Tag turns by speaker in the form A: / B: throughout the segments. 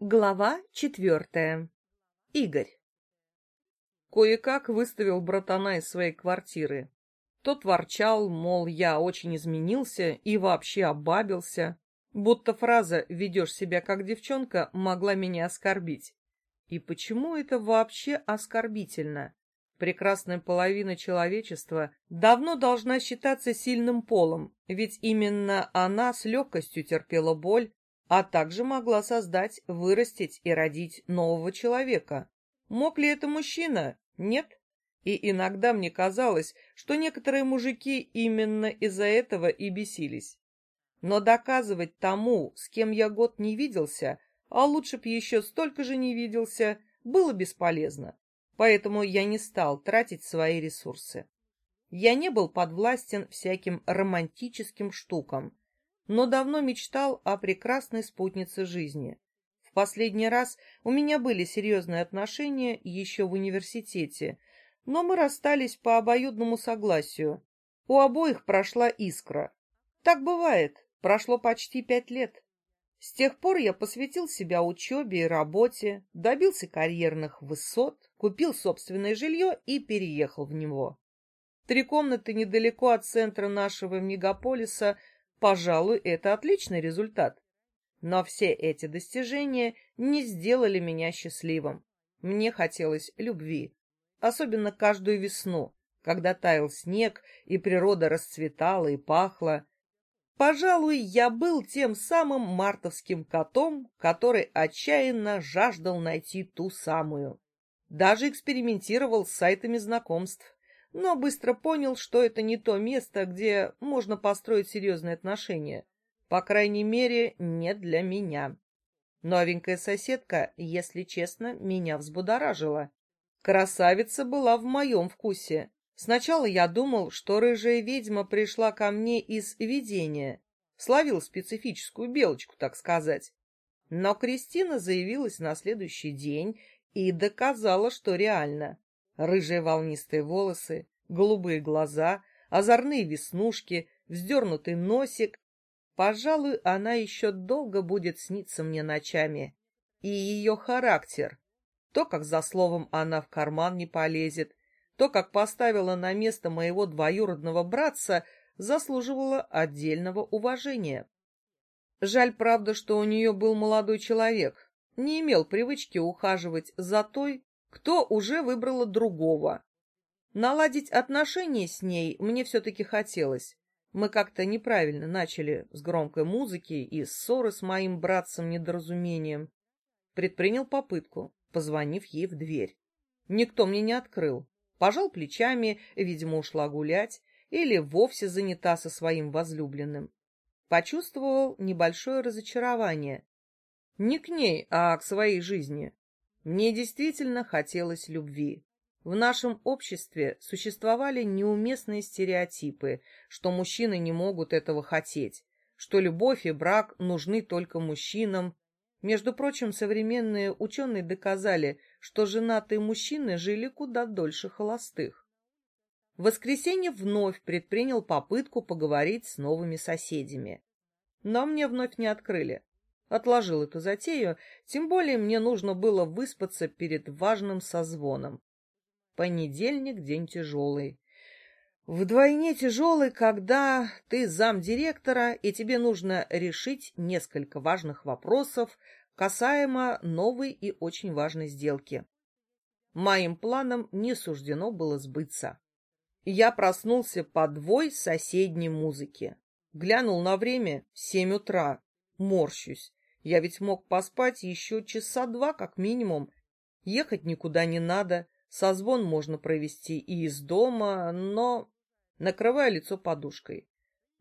A: Глава четвертая. Игорь. Кое-как выставил братана из своей квартиры. Тот ворчал, мол, я очень изменился и вообще обабился, будто фраза «ведешь себя как девчонка» могла меня оскорбить. И почему это вообще оскорбительно? Прекрасная половина человечества давно должна считаться сильным полом, ведь именно она с легкостью терпела боль, а также могла создать, вырастить и родить нового человека. Мог ли это мужчина? Нет. И иногда мне казалось, что некоторые мужики именно из-за этого и бесились. Но доказывать тому, с кем я год не виделся, а лучше б еще столько же не виделся, было бесполезно. Поэтому я не стал тратить свои ресурсы. Я не был подвластен всяким романтическим штукам, но давно мечтал о прекрасной спутнице жизни. В последний раз у меня были серьезные отношения еще в университете, но мы расстались по обоюдному согласию. У обоих прошла искра. Так бывает, прошло почти пять лет. С тех пор я посвятил себя учебе и работе, добился карьерных высот, купил собственное жилье и переехал в него. Три комнаты недалеко от центра нашего мегаполиса Пожалуй, это отличный результат. Но все эти достижения не сделали меня счастливым. Мне хотелось любви, особенно каждую весну, когда таял снег и природа расцветала и пахла. Пожалуй, я был тем самым мартовским котом, который отчаянно жаждал найти ту самую. Даже экспериментировал с сайтами знакомств но быстро понял, что это не то место, где можно построить серьезные отношения. По крайней мере, не для меня. Новенькая соседка, если честно, меня взбудоражила. Красавица была в моем вкусе. Сначала я думал, что рыжая ведьма пришла ко мне из видения, словил специфическую белочку, так сказать. Но Кристина заявилась на следующий день и доказала, что реально. Рыжие волнистые волосы, голубые глаза, озорные веснушки, вздернутый носик. Пожалуй, она еще долго будет сниться мне ночами. И ее характер. То, как за словом она в карман не полезет, то, как поставила на место моего двоюродного братца, заслуживало отдельного уважения. Жаль, правда, что у нее был молодой человек, не имел привычки ухаживать за той, кто уже выбрала другого. Наладить отношения с ней мне все-таки хотелось. Мы как-то неправильно начали с громкой музыки и ссоры с моим братцем-недоразумением. Предпринял попытку, позвонив ей в дверь. Никто мне не открыл. Пожал плечами, видимо, ушла гулять, или вовсе занята со своим возлюбленным. Почувствовал небольшое разочарование. Не к ней, а к своей жизни. Мне действительно хотелось любви. В нашем обществе существовали неуместные стереотипы, что мужчины не могут этого хотеть, что любовь и брак нужны только мужчинам. Между прочим, современные ученые доказали, что женатые мужчины жили куда дольше холостых. В воскресенье вновь предпринял попытку поговорить с новыми соседями. Но мне вновь не открыли. Отложил эту затею, тем более мне нужно было выспаться перед важным созвоном. Понедельник — день тяжелый. Вдвойне тяжелый, когда ты замдиректора, и тебе нужно решить несколько важных вопросов касаемо новой и очень важной сделки. Моим планам не суждено было сбыться. Я проснулся по двой соседней музыке. Глянул на время — семь утра. Морщусь. Я ведь мог поспать еще часа два как минимум. Ехать никуда не надо, созвон можно провести и из дома, но... Накрываю лицо подушкой.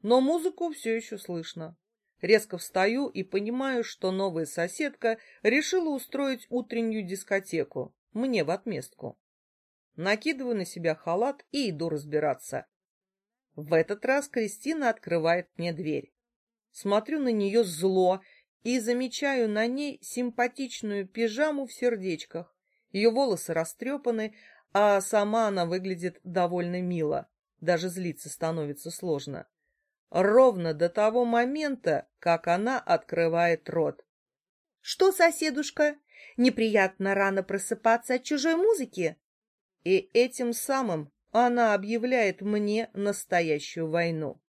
A: Но музыку все еще слышно. Резко встаю и понимаю, что новая соседка решила устроить утреннюю дискотеку. Мне в отместку. Накидываю на себя халат и иду разбираться. В этот раз Кристина открывает мне дверь. Смотрю на нее зло и замечаю на ней симпатичную пижаму в сердечках. Ее волосы растрепаны, а сама она выглядит довольно мило. Даже злиться становится сложно. Ровно до того момента, как она открывает рот.
B: Что, соседушка, неприятно рано просыпаться от чужой музыки?
A: И этим самым она объявляет мне настоящую войну.